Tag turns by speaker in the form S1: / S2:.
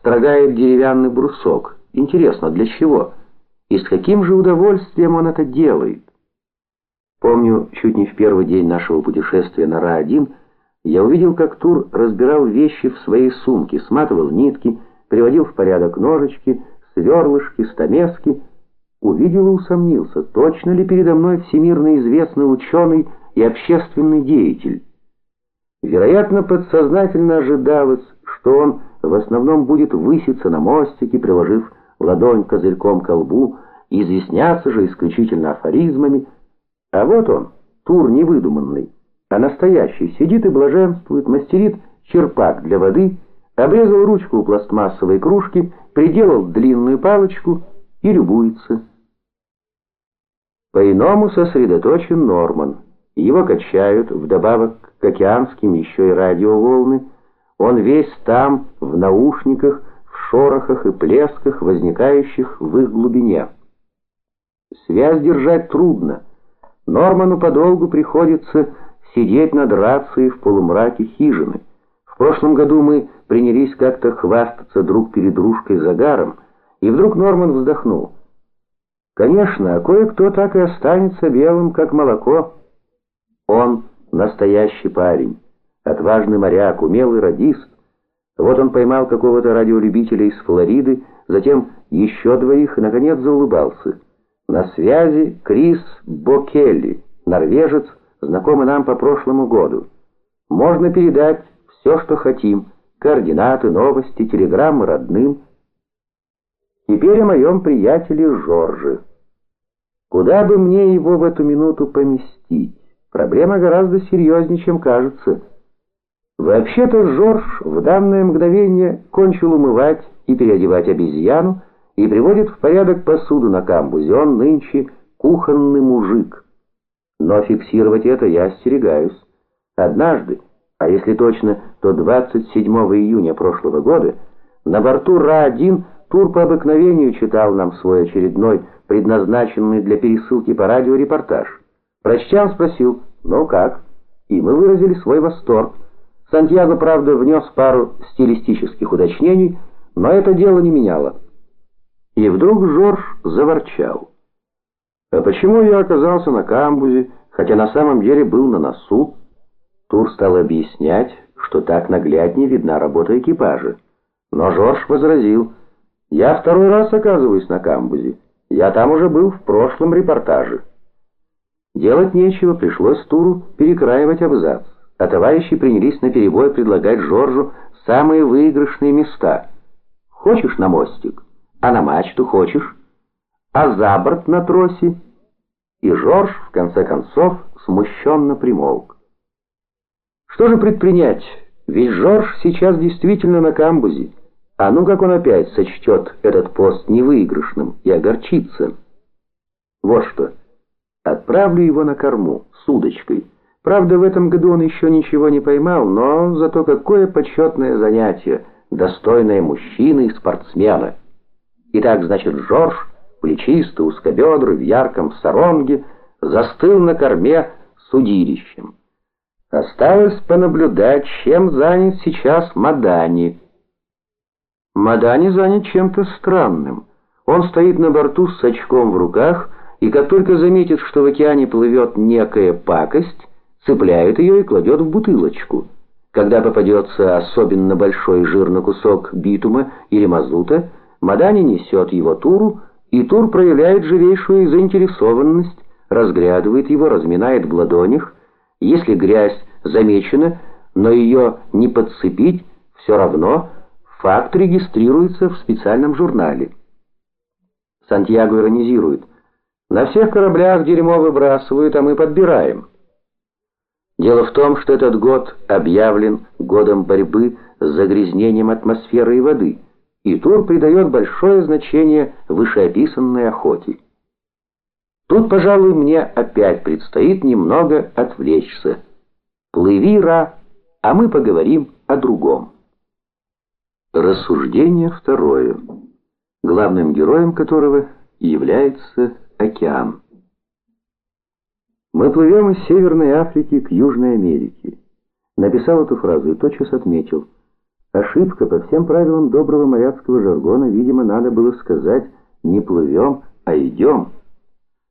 S1: строгает деревянный брусок. Интересно, для чего? И с каким же удовольствием он это делает? Помню, чуть не в первый день нашего путешествия на Ра-1 я увидел, как Тур разбирал вещи в своей сумке, сматывал нитки, приводил в порядок ножички, сверлышки, стамески. Увидел и усомнился, точно ли передо мной всемирно известный ученый и общественный деятель. Вероятно, подсознательно ожидалось, что он в основном будет выситься на мостике, приложив ладонь козырьком к колбу, изъясняться же исключительно афоризмами. А вот он, тур невыдуманный, а настоящий, сидит и блаженствует, мастерит черпак для воды, обрезал ручку у пластмассовой кружки, приделал длинную палочку и любуется. По-иному сосредоточен Норман. Его качают, вдобавок к океанским еще и радиоволны. Он весь там, в наушниках, в шорохах и плесках, возникающих в их глубине. Связь держать трудно. Норману подолгу приходится сидеть над рацией в полумраке хижины. В прошлом году мы принялись как-то хвастаться друг перед дружкой загаром, и вдруг Норман вздохнул. Конечно, а кое-кто так и останется белым, как молоко. Он настоящий парень, отважный моряк, умелый радист. Вот он поймал какого-то радиолюбителя из Флориды, затем еще двоих и, наконец, заулыбался. На связи Крис Бокелли, норвежец, знакомый нам по прошлому году. Можно передать все, что хотим, координаты, новости, телеграммы родным. Теперь о моем приятеле Жорже. Куда бы мне его в эту минуту поместить? Проблема гораздо серьезнее, чем кажется. Вообще-то Жорж в данное мгновение кончил умывать и переодевать обезьяну и приводит в порядок посуду на камбузе. Он нынче кухонный мужик. Но фиксировать это я остерегаюсь. Однажды, а если точно, то 27 июня прошлого года, на борту Ра-1 Тур по обыкновению читал нам свой очередной, предназначенный для пересылки по радио репортаж. Прочтя, он спросил, ну как? И мы выразили свой восторг. Сантьяго, правда, внес пару стилистических уточнений, но это дело не меняло. И вдруг Жорж заворчал. А почему я оказался на камбузе, хотя на самом деле был на носу? Тур стал объяснять, что так нагляднее видна работа экипажа. Но Жорж возразил, я второй раз оказываюсь на камбузе. Я там уже был в прошлом репортаже. Делать нечего, пришлось Туру перекраивать абзац. А товарищи принялись наперебой предлагать Жоржу самые выигрышные места. Хочешь на мостик? А на мачту хочешь? А за борт на тросе? И Жорж, в конце концов, смущенно примолк. Что же предпринять? Ведь Жорж сейчас действительно на камбузе. А ну как он опять сочтет этот пост невыигрышным и огорчится. Вот что. Отправлю его на корму, с удочкой. Правда, в этом году он еще ничего не поймал, но зато какое почетное занятие, достойное мужчины и спортсмена. Итак, значит, Жорж, плечистый, узкобедрый, в ярком саронге, застыл на корме с удилищем. Осталось понаблюдать, чем занят сейчас Мадани, Мадани занят чем-то странным. Он стоит на борту с очком в руках, и как только заметит, что в океане плывет некая пакость, цепляет ее и кладет в бутылочку. Когда попадется особенно большой жирный кусок битума или мазута, Мадани несет его Туру, и Тур проявляет живейшую заинтересованность, разглядывает его, разминает в ладонях. Если грязь замечена, но ее не подцепить, все равно – Факт регистрируется в специальном журнале. Сантьяго иронизирует. На всех кораблях дерьмо выбрасывают, а мы подбираем. Дело в том, что этот год объявлен годом борьбы с загрязнением атмосферы и воды, и Тур придает большое значение вышеописанной охоте. Тут, пожалуй, мне опять предстоит немного отвлечься. Плыви, Ра, а мы поговорим о другом. Рассуждение второе, главным героем которого является океан. Мы плывем из Северной Африки к Южной Америке. Написал эту фразу и тотчас отметил. Ошибка по всем правилам доброго моряцкого жаргона, видимо, надо было сказать не плывем, а идем.